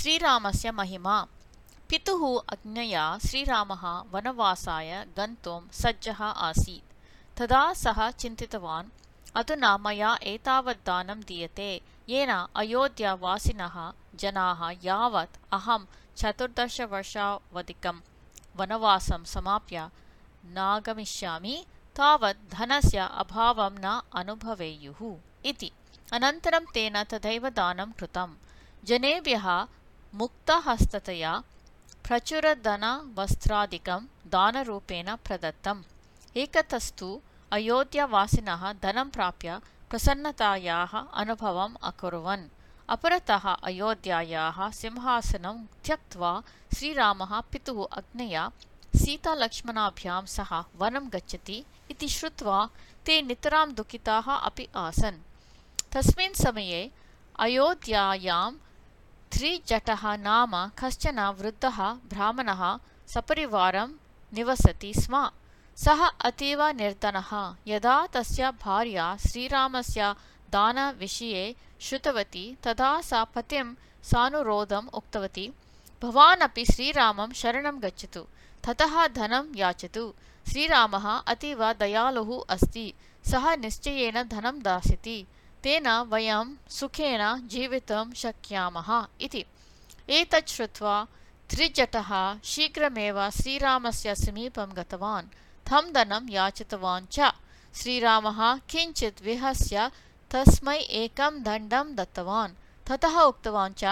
श्रीरामस्य महिमा। पितुः अज्ञया श्रीरामः वनवासाय गन्तुं सज्जः आसीत्। तदा सः चिन्तितवान् अधुना मया एतावत् दानं दीयते। येन अयोध्यावासिनः जनाः यावत् अहं चतुर्दशवर्षावधिकं वनवासं समाप्य नागमिष्यामि तावत् धनस्य अभावं न अनुभवेयुः इति। अनन्तरं तेन तथैव दानं कृतं जनेभ्यः मुक्तहस्ततया प्रचुरधनवस्त्रादिकं दानरूपेण प्रदत्तम् एकतस्तु अयोध्यावासिनः धनं प्राप्य प्रसन्नतायाः अनुभवम् अकुर्वन् अपरतः अयोध्यायाः सिंहासनं त्यक्त्वा श्रीरामः पितुः अग्नया सीतालक्ष्मणाभ्यां सह वनं गच्छति इति श्रुत्वा ते नितरां दुःखिताः अपि आसन् तस्मिन् समये अयोध्यायां त्रिजटः नाम कश्चन वृद्धः ब्राह्मणः सपरिवारं निवसति स्म। सः अतीव निर्धनः। यदा तस्य भार्या श्रीरामस्य दानविषये श्रुतवती तदा सा पतिं सानुरोधम् उक्तवती भवान् अपि श्रीरामं शरणं गच्छतु। ततः धनं याचतु। श्रीरामः अतीव दयालुः अस्ति। सः निश्चयेन धनं दास्यति तेन वयं सुखेन जीवितुं शक्यामः इति। एतत् श्रुत्वा त्रिजटः शीघ्रमेव श्रीरामस्य समीपं गतवान्। तं धनं याचितवान् च। श्रीरामः किञ्चित् विहस्य तस्मै एकं दण्डं दत्तवान्। ततः उक्तवान् च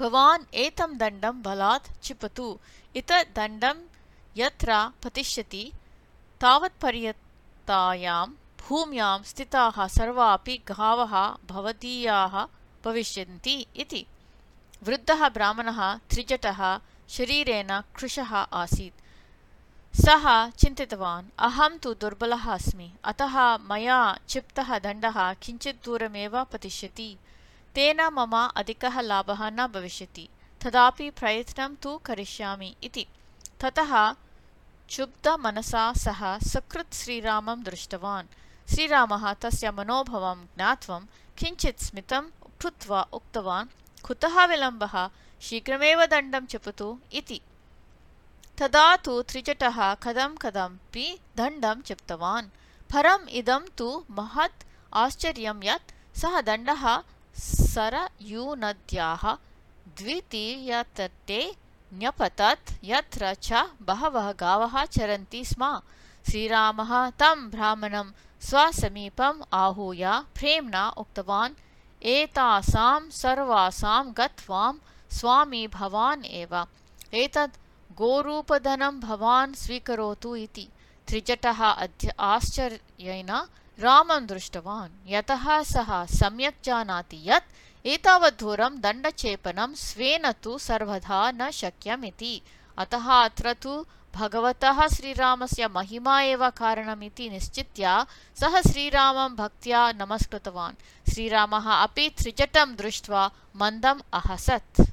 भवान् एतं दण्डं बलात् क्षिपतु। इत दण्डं यत्र पतिष्यति तावत्पर्यन्तायां भूम्यां स्थिताः सर्वापि गावः भवदीयाः भविष्यन्ति इति। वृद्धः ब्राह्मणः त्रिजटः शरीरेण कृशः आसीत्। सः चिन्तितवान् अहं तु दुर्बलः अस्मि अतः मया क्षिप्तः दण्डः किञ्चित् दूरमेव पतिष्यति। तेन मम अधिकः लाभः न भविष्यति तदापि प्रयत्नं तु करिष्यामि इति। ततः क्षुब्धमनसा सः सकृत् श्रीरामं दृष्टवान् श्रीरामः तस्य मनोभवं ज्ञात्वा किञ्चित् स्मितं कृत्वा उक्तवान् कुतः विलम्बः? शीघ्रमेव दण्डं क्षिपतु इति। तदा तु त्रिजटः कदं कदमपि दण्डं क्षिप्तवान् परम् इदं तु महत् आश्चर्यं यत् सः दण्डः सरयूनद्याः द्वितीयतटे न्यपतत् यत्र च बहवः गावः चरन्ति स्म। श्रीरामः तं ब्राह्मणं स्वसमीपम् आहूय प्रेम्णा उक्तवान् एतासां सर्वासां गत्वां स्वामी भवान् एव। एतद् गोरूपधनं भवान् स्वीकरोतु इति। त्रिजटः अद्य आश्चर्येण रामं दृष्टवान्। यतः सः सम्यक् जानाति यत् एतावद्धूरं दण्डक्षेपणं स्वेन तु सर्वथा न शक्यम् इति अतः अत्र तु भगवतः श्रीरामस्य महिमा एव कारणमिति निश्चित्य सः श्रीरामं भक्त्या नमस्कृतवान्। श्रीरामः अपि त्रिजटं दृष्ट्वा मन्दम् अहसत्